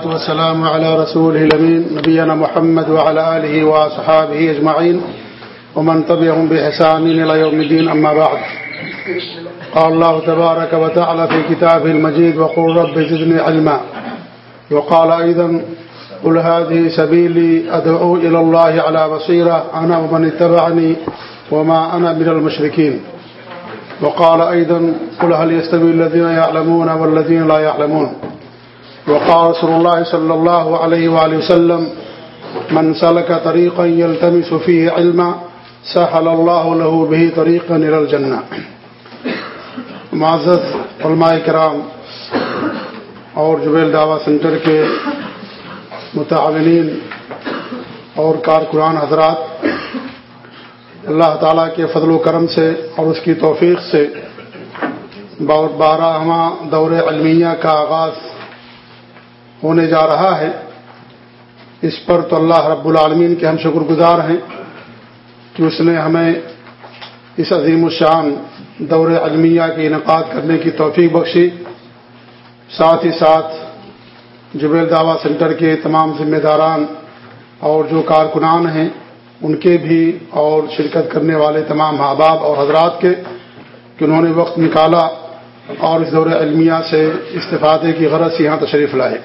والسلام على رسوله الأمين، نبينا محمد وعلى آله وصحابه أجمعين، ومن تبعهم بإحسان إلى يوم الدين، أما بعد. قال الله تبارك وتعالى في كتابه المجيد، وقل رب زدني علما. وقال أيضا، قل هذه سبيلي أدعو إلى الله على بصيرة، أنا ومن اتبعني وما أنا من المشركين. وقال أيضا، قل هل يستوي الذين يعلمون والذين لا يعلمون. وقال رسول الله صلى الله عليه وآله وسلم، من سلك طريقا يلتمس فيه علما، سهل الله له به طريقا إلى الجنة. معزز علماء کرام اور جبیل دعوی سینٹر کے متعاونین اور کارکنان حضرات، اللہ تعالیٰ کے فضل و کرم سے اور اس کی توفیق سے بارہواں دور علمیہ کا آغاز ہونے جا رہا ہے۔ اس پر تو اللہ رب العالمین کے ہم شکر گزار ہیں کہ اس نے ہمیں اس عظیم الشان دور علمیہ کے انعقاد کرنے کی توفیق بخشی۔ ساتھ ہی ساتھ جبیل دعوی سینٹر کے تمام ذمہ داران اور جو کارکنان ہیں، ان کے بھی اور شرکت کرنے والے تمام احباب اور حضرات کے، کہ انہوں نے وقت نکالا۔ اور اس دور علمیہ سے استفادے کی غرض یہاں تشریف لائے۔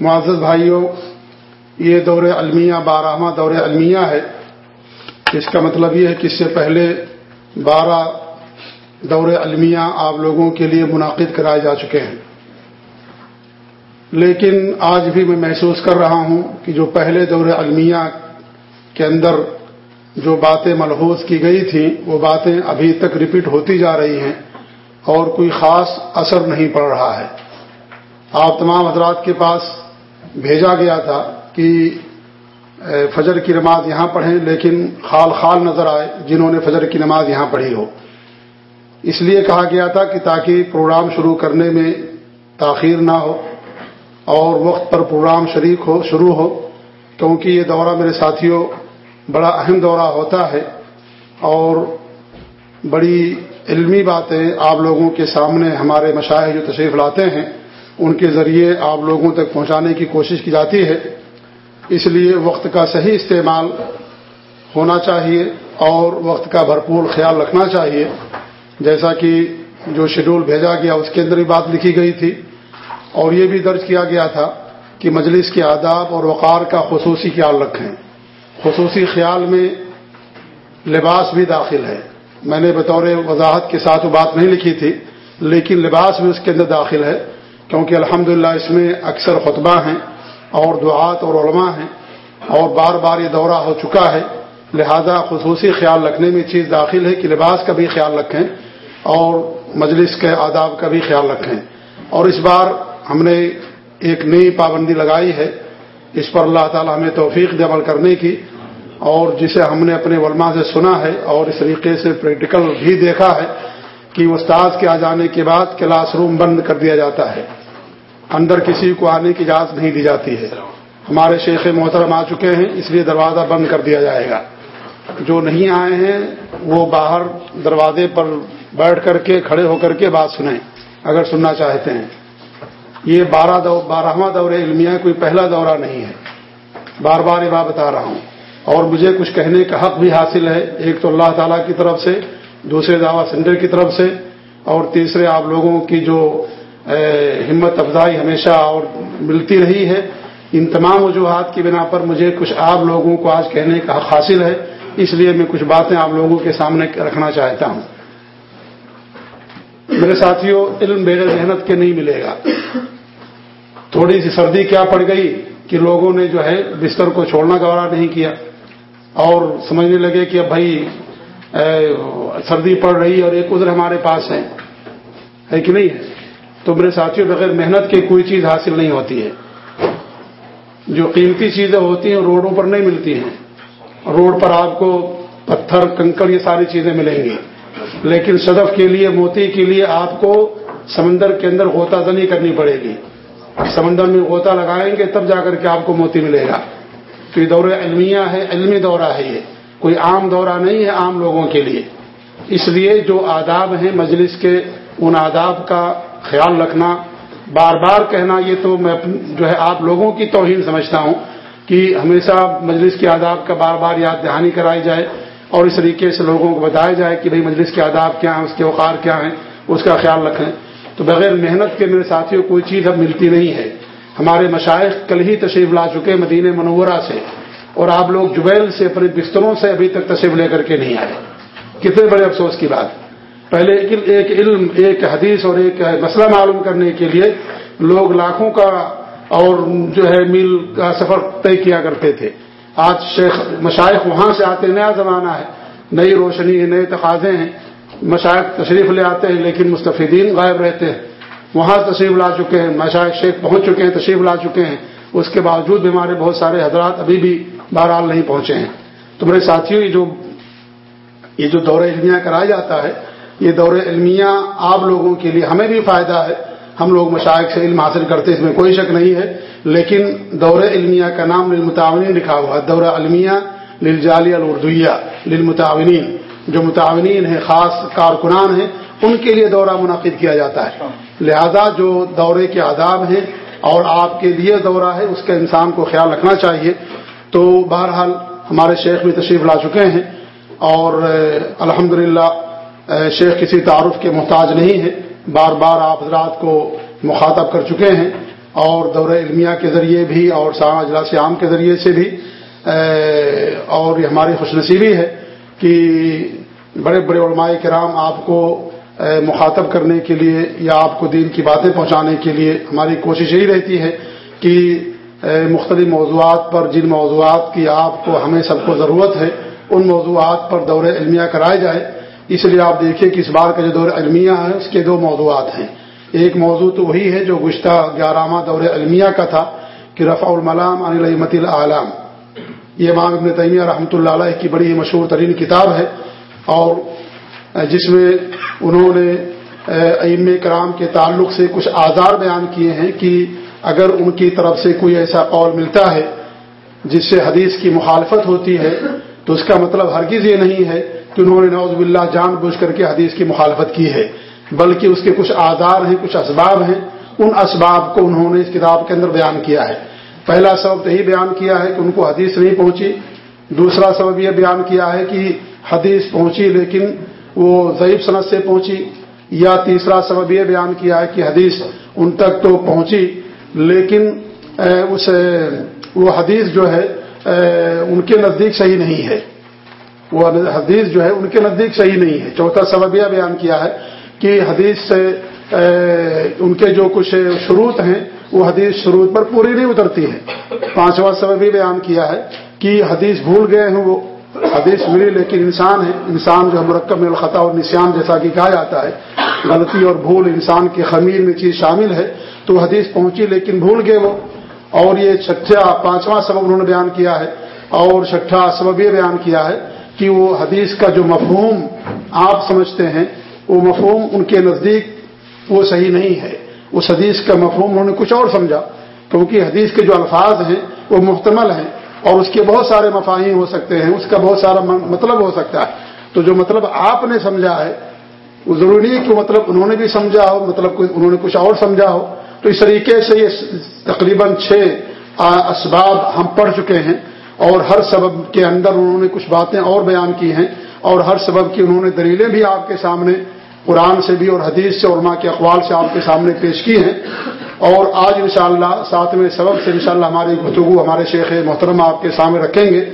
معزز بھائیوں، یہ دور علمیہ بارہواں دور علمیہ ہے۔ اس کا مطلب یہ ہے کہ اس سے پہلے بارہ دور علمیہ آپ لوگوں کے لیے منعقد کرائے جا چکے ہیں۔ لیکن آج بھی میں محسوس کر رہا ہوں کہ جو پہلے دور علمیہ کے اندر جو باتیں ملحوظ کی گئی تھیں، وہ باتیں ابھی تک ریپیٹ ہوتی جا رہی ہیں۔ اور کوئی خاص اثر نہیں پڑ رہا ہے۔ آپ تمام حضرات کے پاس بھیجا گیا تھا کہ فجر کی نماز یہاں پڑھیں، لیکن خال خال نظر آئے جنہوں نے فجر کی نماز یہاں پڑھی ہو۔ اس لیے کہا گیا تھا کہ تاکہ پروگرام شروع کرنے میں تاخیر نہ ہو اور وقت پر پروگرام شریک ہو، شروع ہو، کیونکہ یہ دورہ میرے ساتھیوں، بڑا اہم دورہ ہوتا ہے اور بڑی علمی باتیں آپ لوگوں کے سامنے ہمارے مشاہد جو تشریف لاتے ہیں، ان کے ذریعے آپ لوگوں تک پہنچانے کی کوشش کی جاتی ہے۔ اس لیے وقت کا صحیح استعمال ہونا چاہیے اور وقت کا بھرپور خیال رکھنا چاہیے۔ جیسا کہ جو شیڈول بھیجا گیا، اس کے اندر بھی بات لکھی گئی تھی اور یہ بھی درج کیا گیا تھا کہ مجلس کے آداب اور وقار کا خصوصی خیال رکھیں۔ خصوصی خیال میں لباس بھی داخل ہے۔ میں نے بطور وضاحت کے ساتھ وہ بات نہیں لکھی تھی، لیکن لباس بھی اس کے اندر داخل ہے، کیونکہ الحمد اس میں اکثر خطبہ ہیں اور دعات اور علماء ہیں اور بار بار یہ دورہ ہو چکا ہے۔ لہذا خصوصی خیال رکھنے میں چیز داخل ہے کہ لباس کا بھی خیال رکھیں اور مجلس کے آداب کا بھی خیال رکھیں۔ اور اس بار ہم نے ایک نئی پابندی لگائی ہے، اس پر اللہ تعالی ہمیں توفیق عمل کرنے کی۔ اور جسے ہم نے اپنے علماء سے سنا ہے اور اس طریقے سے پریکٹیکل بھی دیکھا ہے کہ استاد کے آ جانے کے بعد کلاس روم بند کر دیا جاتا ہے۔ اندر کسی کو آنے کی اجازت نہیں دی جاتی ہے۔ ہمارے شیخ محترم آ چکے ہیں، اس لیے دروازہ بند کر دیا جائے گا۔ جو نہیں آئے ہیں، وہ باہر دروازے پر بیٹھ کر کے، کھڑے ہو کر کے بات سنیں، اگر سننا چاہتے ہیں۔ یہ بارہ دو، بارہواں دور علمیہ، کوئی پہلا دورہ نہیں ہے۔ بار بار یہ بات بتا رہا ہوں۔ اور مجھے کچھ کہنے کا حق بھی حاصل ہے، ایک تو اللہ تعالیٰ کی طرف سے، دوسرے دعوی سینٹر کی طرف سے، اور تیسرے آپ لوگوں کی جو ہمت افزائی ہمیشہ اور ملتی رہی ہے، ان تمام وجوہات کی بنا پر مجھے کچھ آپ لوگوں کو آج کہنے کا حق حاصل ہے، اس لیے میں کچھ باتیں آپ لوگوں کے سامنے رکھنا چاہتا ہوں۔ میرے ساتھیوں علم بغیر محنت کے نہیں ملے گا۔ تھوڑی سی سردی کیا پڑ گئی کہ لوگوں نے جو ہے بستر کو چھوڑنا گوارا نہیں کیا۔ اور سمجھنے لگے کہ اب بھائی سردی پڑ رہی اور ایک ادھر ہمارے پاس ہے۔ ہے کہ نہیں ہے؟ تو میرے ساتھیوں، بغیر محنت کی کوئی چیز حاصل نہیں ہوتی ہے۔ جو قیمتی چیزیں ہوتی ہیں، روڈوں پر نہیں ملتی ہیں۔ روڈ پر آپ کو پتھر کنکر یہ ساری چیزیں ملیں گی۔ لیکن صدف کے لیے، موتی کے لیے آپ کو سمندر کے اندر غوطہ زنی کرنی پڑے گی۔ سمندر میں غوطہ لگائیں گے، تب جا کر کے آپ کو موتی ملے گا۔ تو یہ دورہ علمیہ ہے، علمی دورہ ہے یہ۔ کوئی عام دورہ نہیں ہے عام لوگوں کے لیے۔ اس لیے جو آداب ہیں مجلس کے، ان آداب کا خیال رکھنا، بار بار کہنا، یہ تو میں جو ہے آپ لوگوں کی توہین سمجھتا ہوں کہ ہمیشہ مجلس کے آداب کا بار بار یاد دہانی کرائی جائے اور اس طریقے سے لوگوں کو بتایا جائے کہ بھئی مجلس کے آداب کیا ہیں، اس کے اوقار کیا ہیں، اس کا خیال رکھیں۔ تو بغیر محنت کے میرے ساتھیوں کوئی چیز اب ملتی نہیں ہے۔ ہمارے مشائق کل ہی تشریف لا چکے مدینہ منورہ سے اور آپ لوگ جبیل سے اپنے بستروں سے ابھی تک تشریف لے کر کے نہیں آئے۔ کتنے بڑے افسوس کی بات۔ پہلے ایک علم، ایک حدیث اور ایک مسئلہ معلوم کرنے کے لیے لوگ لاکھوں کا اور جو ہے میل کا سفر طے کیا کرتے تھے۔ آج شیخ مشائق وہاں سے آتے، نیا زمانہ ہے۔ نئی روشنی ہے، نئے تقاضے ہیں۔ مشائق تشریف لے آتے ہیں لیکن مستفیدین غائب رہتے ہیں۔ وہاں تشریف لا چکے ہیں مشائق شیخ پہنچ چکے ہیں، تشریف لا چکے ہیں۔ اس کے باوجود بھی ہمارے بہت سارے حضرات ابھی بھی بہرحال نہیں پہنچے ہیں۔ تو میرے ساتھیوں جو یہ جو دور علمیہ کرایا جاتا ہے، یہ دور علمیہ آپ لوگوں کے لیے ہمیں بھی فائدہ ہے۔ ہم لوگ مشائق سے علم حاصل کرتے اس میں کوئی شک نہیں ہے۔ لیکن دور علمیہ کا نام للمتعاونین لکھا ہوا ہے۔ دور علمیہ للجالی الردویہ للمتعاونین۔ جو متعاونین ہیں، خاص کارکنان ہیں، ان کے لیے دورہ منعقد کیا جاتا ہے۔ لہذا جو دورے کے آداب ہیں اور آپ کے لیے دورہ ہے، اس کا انسان کو خیال رکھنا چاہیے۔ تو بہرحال ہمارے شیخ بھی تشریف لا چکے ہیں اور الحمد شیخ کسی تعارف کے محتاج نہیں ہے بار بار آپ حضرات کو مخاطب کر چکے ہیں اور دور علمیہ کے ذریعے بھی اور اجلاس عام کے ذریعے سے بھی اور یہ ہماری خوش نصیبی ہے کہ بڑے بڑے علماء کرام آپ کو مخاطب کرنے کے لیے یا آپ کو دین کی باتیں پہنچانے کے لیے ہماری کوشش یہی رہتی ہے کہ مختلف موضوعات پر جن موضوعات کی آپ کو ہمیں سب کو ضرورت ہے، ان موضوعات پر دور علمیہ کرائے جائے۔ اس لیے آپ دیکھیں کہ اس بار کا جو دور علمیہ ہے، اس کے دو موضوعات ہیں۔ ایک موضوع تو وہی ہے جو گشتہ گیارہواں دور علمیہ کا تھا کہ رفع الملام عن الحمت العلام یہ امام ابن تیمیہ رحمۃ اللہ علیہ کی بڑی مشہور ترین کتاب ہے اور جس میں انہوں نے ام کرام کے تعلق سے کچھ آزار بیان کیے ہیں کہ اگر ان کی طرف سے کوئی ایسا قول ملتا ہے جس سے حدیث کی مخالفت ہوتی ہے، تو اس کا مطلب ہرگز یہ نہیں ہے کہ انہوں نے نوز باللہ جان بوجھ کر کے حدیث کی مخالفت کی ہے، بلکہ اس کے کچھ آزار ہیں، کچھ اسباب ہیں۔ ان اسباب کو انہوں نے اس کتاب کے اندر بیان کیا ہے۔ پہلا سبب یہی بیان کیا ہے کہ ان کو حدیث نہیں پہنچی۔ دوسرا سبب یہ بیان کیا ہے کہ حدیث پہنچی لیکن وہ ضعیف صنعت سے پہنچی یا تیسرا سبب یہ بیان کیا ہے کہ حدیث ان تک تو پہنچی، لیکن اس وہ حدیث جو ہے ان کے نزدیک صحیح نہیں ہے۔ وہ حدیث جو ہے، ان کے نزدیک صحیح نہیں ہے۔ چوتھا سبب یہ بیان کیا ہے کہ حدیث سے ان کے جو کچھ شروط ہیں، وہ حدیث شروط پر پوری نہیں اترتی ہے پانچواں سبب یہ بیان کیا ہے کہ حدیث بھول گئے ہیں وہ۔ حدیث ملی لیکن انسان ہے، انسان جو مرکب میں الخطا اور نشان جیسا کہ کہا جاتا ہے، غلطی اور بھول انسان کے خمیر میں چیز شامل ہے، تو حدیث پہنچی لیکن بھول گئے وہ۔ اور یہ چھٹا، پانچواں سبب انہوں نے بیان کیا ہے، اور چھٹا سبب یہ بیان کیا ہے کہ وہ حدیث کا جو مفہوم آپ سمجھتے ہیں، وہ مفہوم ان کے نزدیک وہ صحیح نہیں ہے۔ اس حدیث کا مفہوم انہوں نے کچھ اور سمجھا، کیونکہ حدیث کے جو الفاظ ہیں وہ محتمل ہیں۔ اور اس کے بہت سارے مفاہیم ہو سکتے ہیں، اس کا بہت سارا مطلب ہو سکتا ہے۔ تو جو مطلب آپ نے سمجھا ہے، وہ ضروری ہے کہ مطلب انہوں نے بھی سمجھا ہو مطلب انہوں نے کچھ اور سمجھا ہو۔ تو اس طریقے سے یہ تقریباً چھ اسباب ہم پڑھ چکے ہیں۔ اور ہر سبب کے اندر انہوں نے کچھ باتیں اور بیان کی ہیں۔ اور ہر سبب کی انہوں نے دلیلیں بھی آپ کے سامنے، قرآن سے بھی اور حدیث سے علماء کے اقوال سے آپ کے سامنے پیش کی ہیں۔ اور آج انشاءاللہ شاء ساتویں سبب سے انشاءاللہ ہماری گفتگو ہمارے شیخ محترم آپ کے سامنے رکھیں گے۔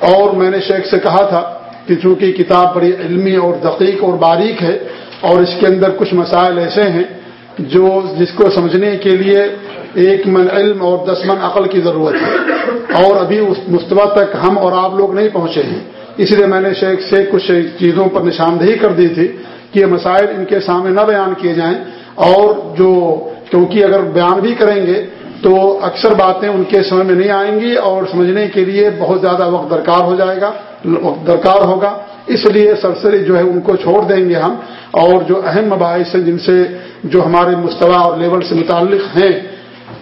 اور میں نے شیخ سے کہا تھا کہ چونکہ کتاب بڑی علمی اور دقیق اور باریک ہے اور اس کے اندر کچھ مسائل ایسے ہیں جو جس کو سمجھنے کے لیے ایک من علم اور دس من عقل کی ضرورت ہے۔ اور ابھی اس مستبہ تک ہم اور آپ لوگ نہیں پہنچے ہیں۔ اس لیے میں نے شیخ سے کچھ چیزوں پر نشاندہی کر دی تھی کہ یہ مسائل ان کے سامنے نہ بیان کیے جائیں اور جو کیونکہ اگر بیان بھی کریں گے تو اکثر باتیں ان کے سمجھ میں نہیں آئیں گی اور سمجھنے کے لیے بہت زیادہ وقت درکار ہو جائے گا، وقت درکار ہوگا۔ اس لیے سرسری جو ہے ان کو چھوڑ دیں گے ہم۔ اور جو اہم مباحث ہیں جن سے جو ہمارے مستوی اور لیول سے متعلق ہیں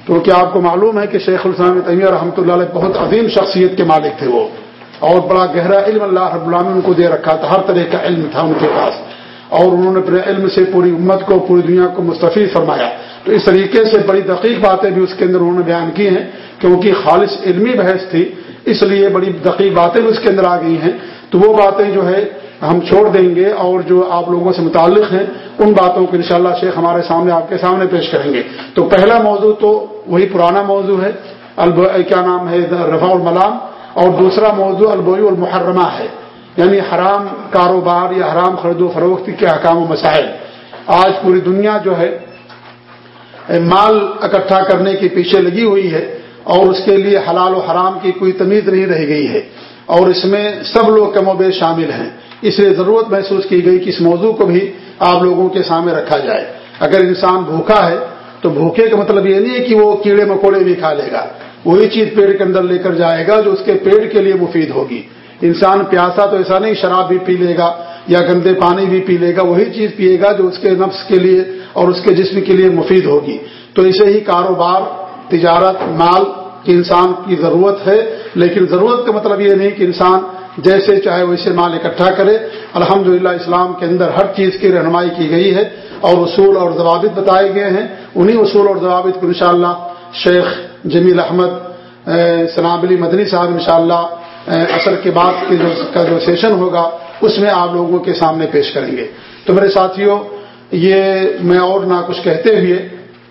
کیونکہ آپ کو معلوم ہے کہ شیخ السلام طیہ رحمۃ اللہ علیہ بہت عظیم شخصیت کے مالک تھے وہ۔ اور بڑا گہرا علم اللہ رب العالمین ان کو دے رکھا تھا، ہر طرح کا علم تھا ان کے پاس۔ اور انہوں نے اپنے علم سے پوری امت کو، پوری دنیا کو مستفید فرمایا۔ تو اس طریقے سے بڑی دقیق باتیں بھی اس کے اندر انہوں نے بیان کی ہیں کیونکہ خالص علمی بحث تھی، اس لیے بڑی دقیق باتیں بھی اس کے اندر آ گئی ہیں۔ تو وہ باتیں جو ہے ہم چھوڑ دیں گے اور جو آپ لوگوں سے متعلق ہیں، ان باتوں کو انشاءاللہ شیخ ہمارے سامنے، آپ کے سامنے پیش کریں گے۔ تو پہلا موضوع تو وہی پرانا موضوع ہے کیا نام ہے رفا الملام، اور دوسرا موضوع البوئی المحرمہ ہے۔ یعنی حرام کاروبار یا حرام خرید و فروخت کے حکام و مسائل۔ آج پوری دنیا جو ہے مال اکٹھا کرنے کے پیچھے لگی ہوئی ہے اور اس کے لیے حلال و حرام کی کوئی تمیز نہیں رہ گئی ہے اور اس میں سب لوگ کم و بیش شامل ہیں۔ اس لیے ضرورت محسوس کی گئی کہ اس موضوع کو بھی آپ لوگوں کے سامنے رکھا جائے۔ اگر انسان بھوکا ہے تو بھوکے کا مطلب یہ نہیں ہے کہ وہ کیڑے مکوڑے بھی کھا لے گا۔ وہی چیز پیٹ کے اندر لے کر جائے گا جو اس کے پیٹ کے لیے مفید ہوگی۔ انسان پیاسا تو ایسا نہیں، شراب بھی پی لے گا یا گندے پانی بھی پی لے گا، وہی چیز پیے گا جو اس کے نفس کے لیے اور اس کے جسم کے لیے مفید ہوگی۔ تو اسے ہی کاروبار، تجارت، مال کی انسان کی ضرورت ہے۔ لیکن ضرورت کا مطلب یہ نہیں کہ انسان جیسے چاہے ویسے مال اکٹھا کرے۔ الحمد اسلام کے اندر ہر چیز کی رہنمائی کی گئی ہے اور اصول اور ضوابط بتائے گئے ہیں۔ انہی اصول اور ضوابط کو انشاءاللہ شیخ جمیل احمد سلام علی مدنی صاحب انشاءاللہ اثر کے بعد کے کا جو سیشن ہوگا، اس میں آپ لوگوں کے سامنے پیش کریں گے۔ تو میرے ساتھیوں یہ میں اور نہ کچھ کہتے ہوئے،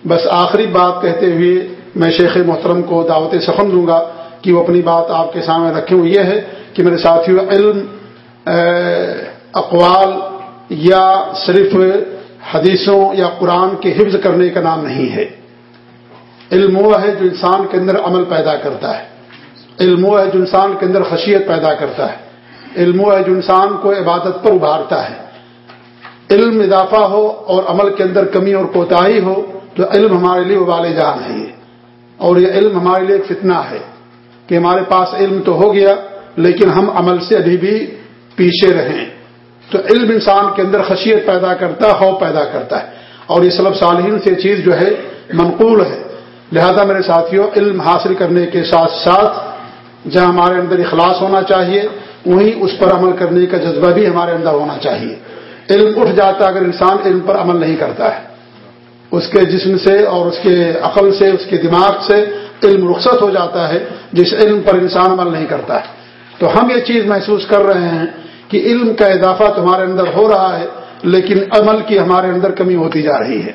بس آخری بات کہتے ہوئے میں شیخ محترم کو دعوت سخن دوں گا کہ وہ اپنی بات آپ کے سامنے رکھے ہوئے یہ ہے کہ میرے ساتھیوں علم اقوال یا صرف حدیثوں یا قرآن کے حفظ کرنے کا نام نہیں ہے۔ علم وہ ہے جو انسان کے اندر عمل پیدا کرتا ہے۔ علم وہ ہے جو انسان کے اندر خشیت پیدا کرتا ہے۔ علم وہ ہے جو انسان کو عبادت پر ابھارتا ہے۔ علم اضافہ ہو اور عمل کے اندر کمی اور کوتاہی ہو تو علم ہمارے لیے ابال جان ہے۔ اور یہ علم ہمارے لیے ایک فتنہ ہے کہ ہمارے پاس علم تو ہو گیا لیکن ہم عمل سے ابھی بھی پیچھے رہیں۔ تو علم انسان کے اندر خشیت پیدا کرتا ہے خوف پیدا کرتا ہے۔ اور یہ سلب صالحین سے چیز جو ہے منقول ہے۔ لہذا میرے ساتھیوں، علم حاصل کرنے کے ساتھ ساتھ جہاں ہمارے اندر اخلاص ہونا چاہیے، وہیں اس پر عمل کرنے کا جذبہ بھی ہمارے اندر ہونا چاہیے۔ علم اٹھ جاتا اگر انسان علم پر عمل نہیں کرتا ہے۔ اس کے جسم سے اور اس کے عقل سے، اس کے دماغ سے علم رخصت ہو جاتا ہے، جس علم پر انسان عمل نہیں کرتا ہے۔ تو ہم یہ چیز محسوس کر رہے ہیں کہ علم کا اضافہ تمہارے اندر ہو رہا ہے، لیکن عمل کی ہمارے اندر کمی ہوتی جا رہی ہے۔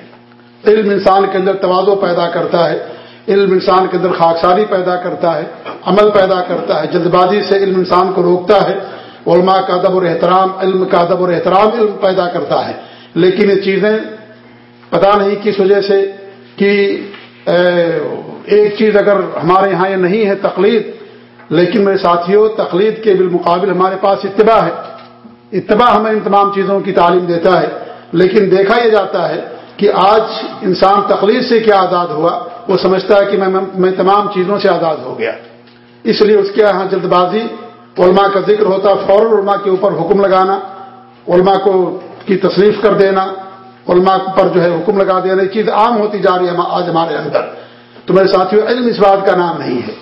علم انسان کے اندر توازو پیدا کرتا ہے، علم انسان کے اندر خاکساری پیدا کرتا ہے، عمل پیدا کرتا ہے، جلد بازی سے علم انسان کو روکتا ہے۔ علماء کا ادب اور احترام، علم کا ادب اور احترام علم پیدا کرتا ہے۔ لیکن یہ چیزیں پتا نہیں کس وجہ سے کہ ایک چیز اگر ہمارے یہاں یہ نہیں ہے تقلید، لیکن میرے ساتھیوں، تقلید کے بالمقابل ہمارے پاس اتباع ہے۔ اتباع ہمیں ان تمام چیزوں کی تعلیم دیتا ہے۔ لیکن دیکھا یہ جاتا ہے کہ آج انسان تقلید سے کیا آزاد ہوا، وہ سمجھتا ہے کہ میں میں تمام چیزوں سے آزاد ہو گیا۔ اس لیے اس کے یہاں جلد بازی علماء کا ذکر ہوتا، فوراً علماء کے اوپر حکم لگانا، علماء کو کی تصریف کر دینا، علماء پر جو ہے حکم لگا دینا، یہ چیز عام ہوتی جا رہی ہے آج ہمارے اندر۔ تو میرے ساتھیوں علم اس بات کا نام نہیں ہے۔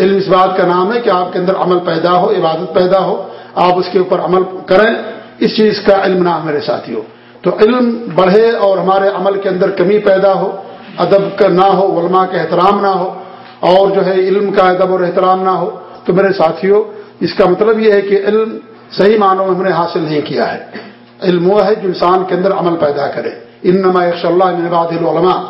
علم اس بات کا نام ہے کہ آپ کے اندر عمل پیدا ہو، عبادت پیدا ہو، آپ اس کے اوپر عمل کریں۔ اس چیز کا علم نام میرے ساتھیوں تو علم بڑھے اور ہمارے عمل کے اندر کمی پیدا ہو، ادب کا نہ ہو، علماء کا احترام نہ ہو، اور جو ہے علم کا ادب اور احترام نہ ہو، تو میرے ساتھیوں اس کا مطلب یہ ہے کہ علم صحیح معنوں میں ہم نے حاصل نہیں کیا ہے۔ علم وہ ہے جو انسان کے اندر عمل پیدا کرے۔ ان نما اللہ العلماء۔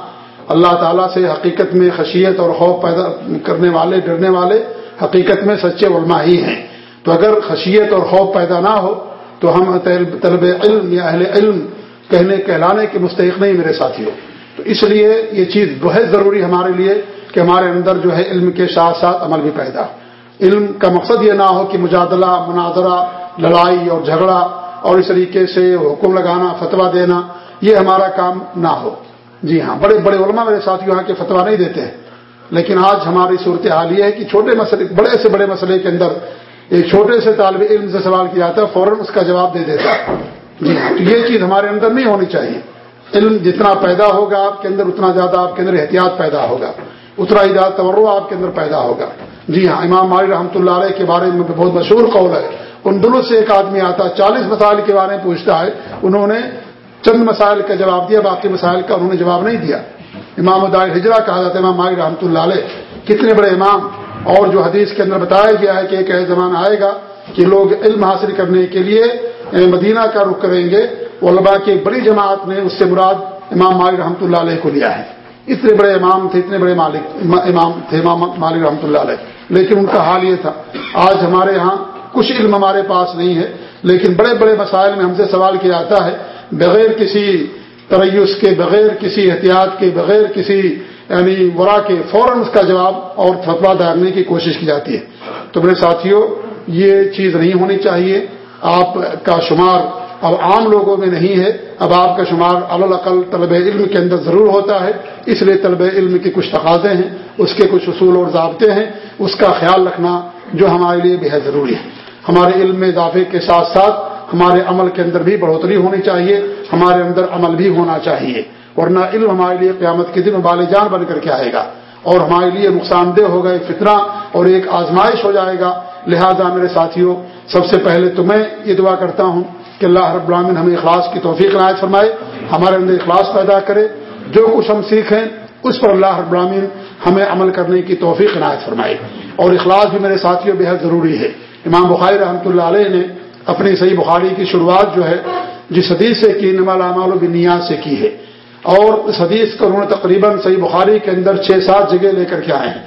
اللہ تعالیٰ سے حقیقت میں خشیت اور خوف پیدا کرنے والے، ڈرنے والے حقیقت میں سچے علماء ہی ہیں۔ تو اگر خشیت اور خوف پیدا نہ ہو، تو ہم طلب علم یا اہل علم کہنے، کہلانے کے مستحق نہیں میرے ساتھیوں۔ تو اس لیے یہ چیز بہت ضروری ہمارے لیے کہ ہمارے اندر جو ہے علم کے ساتھ ساتھ عمل بھی پیدا ہو۔ علم کا مقصد یہ نہ ہو کہ مجادلہ، مناظرہ، لڑائی اور جھگڑا اور اس طریقے سے حکم لگانا فتوا دینا، یہ ہمارا کام نہ ہو۔ جی ہاں بڑے بڑے علماء میرے ساتھ یہاں کے فتوا نہیں دیتے ہیں۔ لیکن آج ہماری صورت حال یہ ہے کہ چھوٹے مسئلے، بڑے سے بڑے مسئلے کے اندر ایک چھوٹے سے طالب علم سے سوال کیا جاتا ہے، فوراً اس کا جواب دے دیتا ہے۔ جی ہاں تو یہ چیز ہمارے اندر نہیں ہونی چاہیے۔ علم جتنا پیدا ہوگا آپ کے اندر، اتنا زیادہ آپ کے اندر احتیاط پیدا ہوگا۔ اتنا ہی زیادہ تورو آپ کے اندر پیدا ہوگا۔ جی ہاں امام مالی رحمۃ اللہ علیہ کے بارے میں بہت مشہور قول ہے۔ ان دونوں سے ایک آدمی آتا ہے چالیس مسائل کے بارے میں پوچھتا ہے، انہوں نے چند مسائل کا جواب دیا، باقی مسائل کا انہوں نے جواب نہیں دیا۔ امام الدار ہجرا کہا جاتا ہے امام ماغ رحمۃ اللہ علیہ کتنے بڑے امام، اور جو حدیث کے اندر بتایا گیا ہے کہ ایک ایسا زمانہ آئے گا کہ لوگ علم حاصل کرنے کے لیے مدینہ کا رخ کریں گے۔ علماء کی ایک بڑی جماعت نے اس سے مراد امام مالک رحمۃ اللہ علیہ کو لیا ہے۔ اتنے بڑے امام تھے، اتنے بڑے مالک، امام تھے امام مالک رحمۃ اللہ علیہ۔ لیکن ان کا حال یہ تھا۔ آج ہمارے ہاں کچھ علم ہمارے پاس نہیں ہے، لیکن بڑے بڑے مسائل میں ہم سے سوال کیا جاتا ہے۔ بغیر کسی تریس کے، بغیر کسی احتیاط کے، بغیر کسی یعنی ورا کے، فوراً اس کا جواب اور فتوا دارنے کی کوشش کی جاتی ہے۔ تو میرے ساتھیوں، یہ چیز نہیں ہونی چاہیے۔ آپ کا شمار اب عام لوگوں میں نہیں ہے۔ اب آپ کا شمار الاقل طلب علم کے اندر ضرور ہوتا ہے۔ اس لیے طلب علم کے کچھ تقاضے ہیں، اس کے کچھ اصول اور ضابطے ہیں۔ اس کا خیال رکھنا جو ہمارے لیے بہت ضروری ہے۔ ہمارے علم میں اضافے کے ساتھ ساتھ ہمارے عمل کے اندر بھی بڑھوتری ہونی چاہیے۔ ہمارے اندر عمل بھی ہونا چاہیے۔ ورنہ علم ہمارے لیے قیامت کے دن بال جان بن کر کے آئے گا۔ اور ہمارے لیے نقصان دہ ہوگا ایک فطرہ اور ایک آزمائش ہو جائے گا۔ لہذا میرے ساتھیوں، سب سے پہلے تو میں یہ دعا کرتا ہوں کہ اللہ رب العالمین ہمیں اخلاص کی توفیق عنایت فرمائے، ہمارے اندر اخلاص پیدا کرے، جو کچھ ہم سیکھیں، اس پر اللہ رب العالمین ہمیں عمل کرنے کی توفیق عنایت فرمائے۔ اور اخلاص بھی میرے ساتھیوں بے حد ضروری ہے۔ امام بخاری رحمۃ اللہ علیہ نے اپنی صحیح بخاری کی شروعات جو ہے، جس حدیث سے کی نمال اعمال و بنیاد سے کی ہے۔ اور اس حدیث کو انہوں نے تقریباً صحیح بخاری کے اندر چھ سات جگہ لے کر کے آئے ہیں۔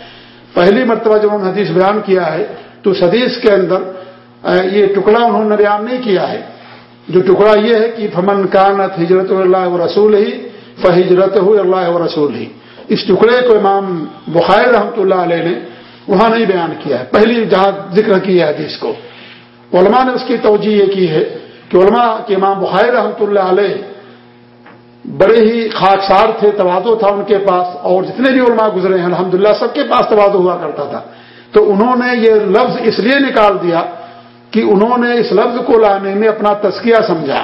پہلی مرتبہ جب انہوں نے حدیث بیان کیا ہے، تو اس حدیث کے اندر یہ ٹکڑا انہوں نے بیان نہیں کیا ہے۔ جو ٹکڑا یہ ہے کہ فمن کانت ہجرت اللہ و رسول ہی فہجرت ہو اللہ و رسول ہی اس ٹکڑے کو امام بخیر رحمۃ اللہ علیہ نے وہاں نہیں بیان کیا ہے۔ پہلی جہاں ذکر کی ہے حدیث کو۔ علماء نے اس کی توجہ یہ کی ہے کہ علماء کے امام بخیر رحمۃ اللہ علیہ بڑے ہی خاکسار تھے توادو تھا ان کے پاس اور جتنے بھی علماء گزرے ہیں، الحمدللہ سب کے پاس توادو ہوا کرتا تھا۔ تو انہوں نے یہ لفظ اس لیے نکال دیا کہ انہوں نے اس لفظ کو لانے میں اپنا تسکیہ سمجھا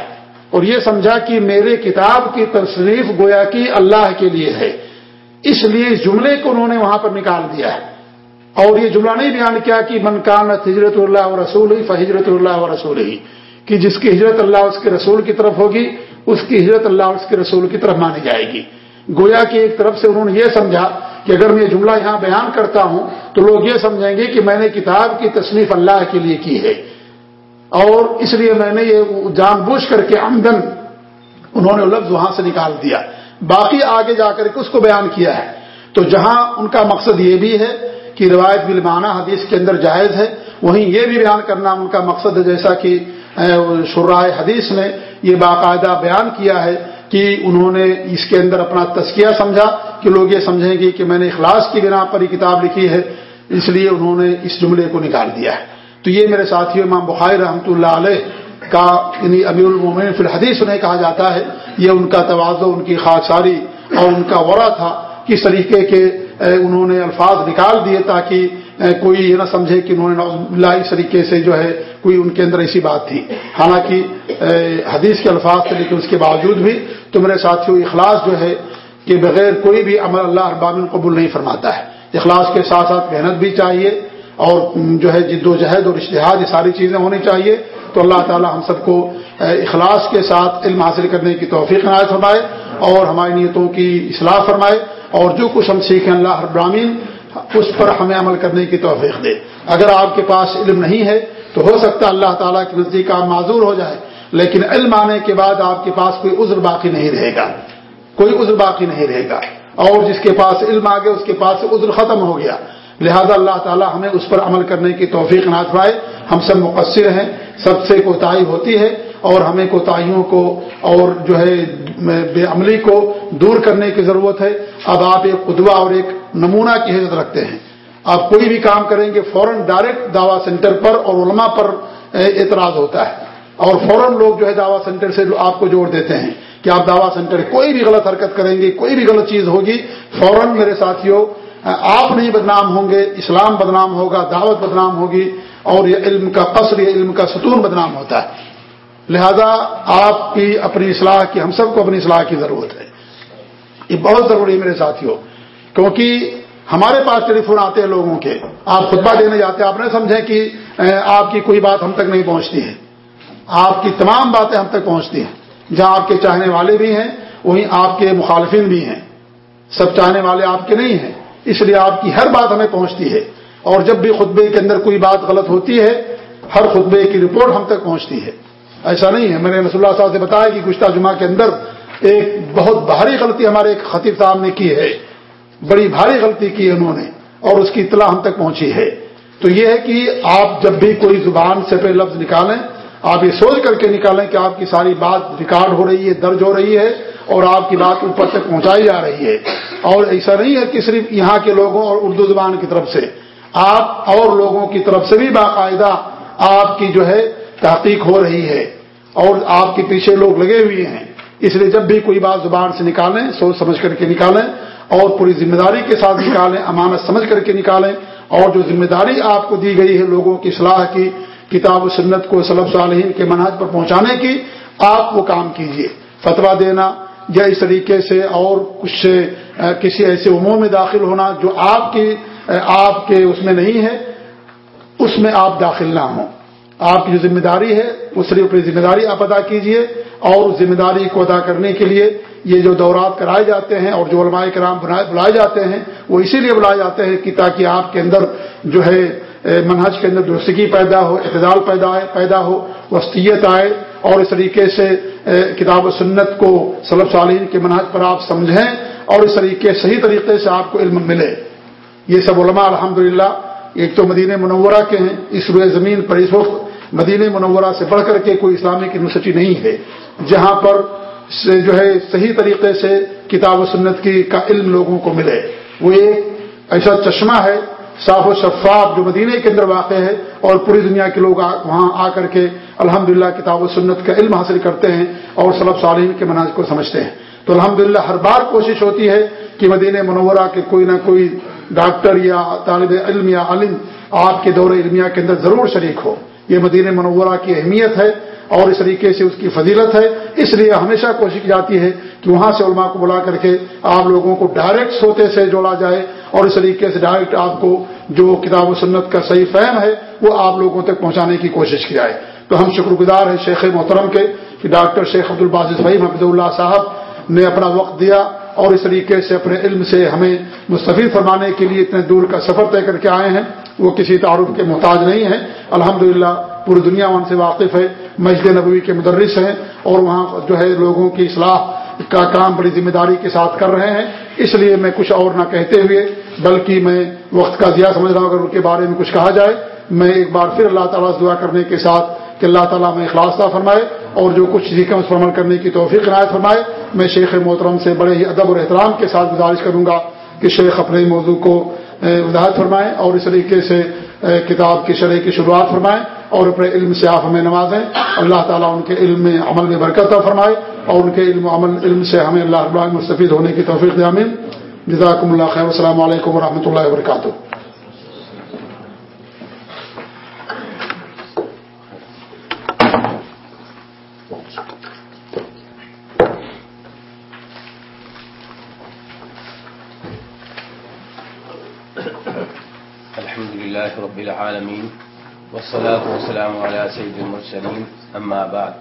اور یہ سمجھا کہ میرے کتاب کی تصریف گویا کی اللہ کے لیے ہے۔ اس لیے اس جملے کو انہوں نے وہاں پر نکال دیا ہے۔ اور یہ جملہ نہیں بیان کیا کہ من کان ہجرت اللہ و رسول ہی فہجرت اللہ و رسول ہی کہ جس کی ہجرت اللہ اس کے رسول کی طرف ہوگی، اس کی ہجرت اللہ اس کے رسول کی طرف مانی جائے گی۔ گویا کی ایک طرف سے انہوں نے یہ سمجھا کہ اگر میں یہ جملہ یہاں بیان کرتا ہوں تو لوگ یہ سمجھیں گے کہ میں نے کتاب کی تصنیف اللہ کے لیے کی ہے۔ اور اس لیے میں نے یہ جان بوجھ کر کے آمدن انہوں نے لفظ وہاں سے نکال دیا۔ باقی آگے جا کر کے اس کو بیان کیا ہے۔ تو جہاں ان کا مقصد یہ بھی ہے کہ روایت بلمانہ حدیث کے اندر جائز ہے، وہیں یہ بھی بیان کرنا ان کا مقصد ہے، جیسا کہ شرائے حدیث نے یہ باقاعدہ بیان کیا ہے کہ انہوں نے اس کے اندر اپنا تسکیہ سمجھا کہ لوگ یہ سمجھیں گے کہ میں نے اخلاص کی بنا پر یہ کتاب لکھی ہے، اس لیے انہوں نے اس جملے کو نکال دیا ہے۔ تو یہ میرے ساتھی امام بخاری رحمۃ اللہ علیہ کا یعنی امیر المومن فی الحدیث انہیں کہا جاتا ہے، یہ ان کا توازو ان کی خاکساری اور ان کا ورا تھا کس طریقے کے انہوں نے الفاظ نکال دیے تاکہ کوئی یہ نہ سمجھے کہ انہوں نے اس طریقے سے جو ہے کوئی ان کے اندر ایسی بات تھی۔ حالانکہ حدیث کے الفاظ تھے لیکن اس کے باوجود بھی تو میرے ساتھیوں اخلاص جو ہے کہ بغیر کوئی بھی عمل اللہ اربام قبول نہیں فرماتا ہے۔ اخلاص کے ساتھ ساتھ محنت بھی چاہیے۔ اور جو ہے جد و جہد اور اشتہاد یہ ساری چیزیں ہونی چاہیے۔ تو اللہ تعالی ہم سب کو اخلاص کے ساتھ علم حاصل کرنے کی توفیق عنایت فرمائے اور ہماری نیتوں کی اصلاح فرمائے اور جو کچھ ہم سیکھیں اللہ ابراہین اس پر ہمیں عمل کرنے کی توفیق دے۔ اگر آپ کے پاس علم نہیں ہے تو ہو سکتا اللہ تعالیٰ کے نزدیک آپ معذور ہو جائے، لیکن علم آنے کے بعد آپ کے پاس کوئی عذر باقی نہیں رہے گا۔ کوئی عذر باقی نہیں رہے گا۔ اور جس کے پاس علم آ گیا اس کے پاس عذر ختم ہو گیا۔ لہذا اللہ تعالی ہمیں اس پر عمل کرنے کی توفیق نہ پائے ہم سب مقصر ہیں، سب سے کوتاہی ہوتی ہے اور ہمیں کوتاہیوں کو اور جو ہے بے عملی کو دور کرنے کی ضرورت ہے۔ اب آپ ایک قدوہ اور ایک نمونہ کی حیثیت رکھتے ہیں۔ آپ کوئی بھی کام کریں گے، فوراً ڈائریکٹ دعوی سینٹر پر اور علماء پر اعتراض ہوتا ہے۔ اور فوراً لوگ جو ہے دعوی سینٹر سے آپ کو جوڑ دیتے ہیں کہ آپ دعوی سینٹر کوئی بھی غلط حرکت کریں گے، کوئی بھی غلط چیز ہوگی، فوراً میرے ساتھیوں آپ نہیں بدنام ہوں گے، اسلام بدنام ہوگا، دعوت بدنام ہوگی، اور یہ علم کا قصر، یہ علم کا ستون بدنام ہوتا ہے۔ لہذا آپ کی اپنی اصلاح کی، ہم سب کو اپنی اصلاح کی ضرورت ہے۔ یہ بہت ضروری ہے میرے ساتھیوں، کیونکہ ہمارے پاس ٹیلی فون آتے ہیں لوگوں کے۔ آپ خطبہ دینے جاتے ہیں، آپ نے سمجھیں کہ آپ کی کوئی بات ہم تک نہیں پہنچتی ہے۔ آپ کی تمام باتیں ہم تک پہنچتی ہیں۔ جہاں آپ کے چاہنے والے بھی ہیں، وہیں آپ کے مخالفین بھی ہیں۔ سب چاہنے والے آپ کے نہیں ہیں۔ اس لیے آپ کی ہر بات ہمیں پہنچتی ہے اور جب بھی خطبے کے اندر کوئی بات غلط ہوتی ہے، ہر خطبے کی رپورٹ ہم تک پہنچتی ہے۔ ایسا نہیں ہے، میں نے رسول اللہ صاحب سے بتایا کہ گشتہ جمعہ کے اندر ایک بہت بھاری غلطی ہمارے ایک خطیب صاحب نے کی ہے۔ بڑی بھاری غلطی کی ہے انہوں نے اور اس کی اطلاع ہم تک پہنچی ہے۔ تو یہ ہے کہ آپ جب بھی کوئی زبان سے پہ لفظ نکالیں، آپ یہ سوچ کر کے نکالیں کہ آپ کی ساری بات ریکارڈ ہو رہی ہے، درج ہو رہی ہے۔ اور آپ کی بات اوپر تک پہنچائی جا رہی ہے۔ اور ایسا نہیں ہے کہ صرف یہاں کے لوگوں اور اردو زبان کی طرف سے۔ آپ اور لوگوں کی طرف سے بھی باقاعدہ آپ کی جو ہے تحقیق ہو رہی ہے۔ اور آپ کے پیچھے لوگ لگے ہوئے ہیں۔ اس لیے جب بھی کوئی بات زبان سے نکالیں، سوچ سمجھ کر کے نکالیں اور پوری ذمہ داری کے ساتھ نکالیں، امانت سمجھ کر کے نکالیں۔ اور جو ذمہ داری آپ کو دی گئی ہے لوگوں کی صلاح کی، کتاب و سنت کو صلب صالحین کے مناج پر پہنچانے کی، آپ وہ کام کیجیے۔ فتوا دینا یا اس طریقے سے اور کچھ کسی ایسے امور میں داخل ہونا جو آپ کی آپ کے اس میں نہیں ہے، اس میں آپ داخل نہ ہوں۔ آپ کی جو ذمہ داری ہے وہ صرف اپنی ذمہ داری آپ ادا کیجیے اور اس ذمہ داری کو ادا کرنے کے لیے یہ جو دورات کرائے جاتے ہیں اور جو علماء کرام بلائے جاتے ہیں، وہ اسی لیے بلائے جاتے ہیں کہ تاکہ آپ کے اندر جو ہے منہج کے اندر درستگی پیدا ہو، اعتدال پیدا پیدا ہو، وسطیت آئے اور اس طریقے سے کتاب و سنت کو صلب صالحین کے منہج پر آپ سمجھیں اور اس طریقے، صحیح طریقے سے آپ کو علم ملے۔ یہ سب علماء الحمدللہ ایک تو مدینہ منورہ کے ہیں، اس روئے زمین پر، اس وقت مدینہ منورہ سے بڑھ کر کے کوئی اسلامک یونیورسٹی نہیں ہے، جہاں پر جو ہے صحیح طریقے سے کتاب و سنت کی، کا علم لوگوں کو ملے۔ وہ ایک ایسا چشمہ ہے، صاف و شفاف جو مدینہ کے اندر واقع ہے اور پوری دنیا کے لوگ وہاں آ کر کے الحمدللہ کتاب و سنت کا علم حاصل کرتے ہیں اور صلب صالحین کے مناظ کو سمجھتے ہیں۔ تو الحمدللہ ہر بار کوشش ہوتی ہے کہ مدینہ منورہ کے کوئی نہ کوئی ڈاکٹر یا طالب علم یا علم آپ کے دور علمیہ کے اندر ضرور شریک ہو۔ یہ مدینہ منورہ کی اہمیت ہے اور اس طریقے سے اس کی فضیلت ہے۔ اس لیے ہمیشہ کوشش کی جاتی ہے کہ وہاں سے علماء کو بلا کر کے آپ لوگوں کو ڈائریکٹ سوتے سے جوڑا جائے اور اس طریقے سے ڈائریکٹ آپ کو جو کتاب و سنت کا صحیح فہم ہے وہ آپ لوگوں تک پہنچانے کی کوشش کی جائے۔ تو ہم شکر گزار ہیں شیخ محترم کے کہ ڈاکٹر شیخ عبد الباز بھائی محمد اللہ صاحب نے اپنا وقت دیا اور اس طریقے سے اپنے علم سے ہمیں مستفید فرمانے کے لیے اتنے دور کا سفر طے کر کے آئے ہیں۔ وہ کسی تعارف کے محتاج نہیں ہیں۔ الحمدللہ پوری دنیا ان سے واقف ہے مسجد نبوی کے مدرس ہیں اور وہاں جو ہے لوگوں کی اصلاح کا کام بڑی ذمہ داری کے ساتھ کر رہے ہیں۔ اس لیے میں کچھ اور نہ کہتے ہوئے، بلکہ میں وقت کا ضیاع سمجھ رہا ہوں، اگر ان کے بارے میں کچھ کہا جائے، میں ایک بار پھر اللہ تعالیٰ سے دعا کرنے کے ساتھ کہ اللہ تعالیٰ میں اخلاص فرمائے اور جو کچھ سیکھیں اس پر عمل کرنے کی توفیق عنایت فرمائے۔ میں شیخ محترم سے بڑے ہی ادب اور احترام کے ساتھ گزارش کروں گا کہ شیخ اپنے موضوع کو وضاحت فرمائیں اور اس طریقے سے کتاب کی شرح کی شروعات فرمائیں اور اپنے علم سے آپ ہمیں نوازیں۔ اللہ تعالیٰ ان کے علم میں عمل میں برکت فرمائے اور ان کے علم عمل، علم سے ہمیں اللہ مستفید ہونے کی توفیق دامن جزاکم اللہ خیر۔ السلام علیکم ورحمۃ اللہ وبرکاتہ رب العالمين والصلاة والسلام على سيد المرسلين أما بعد.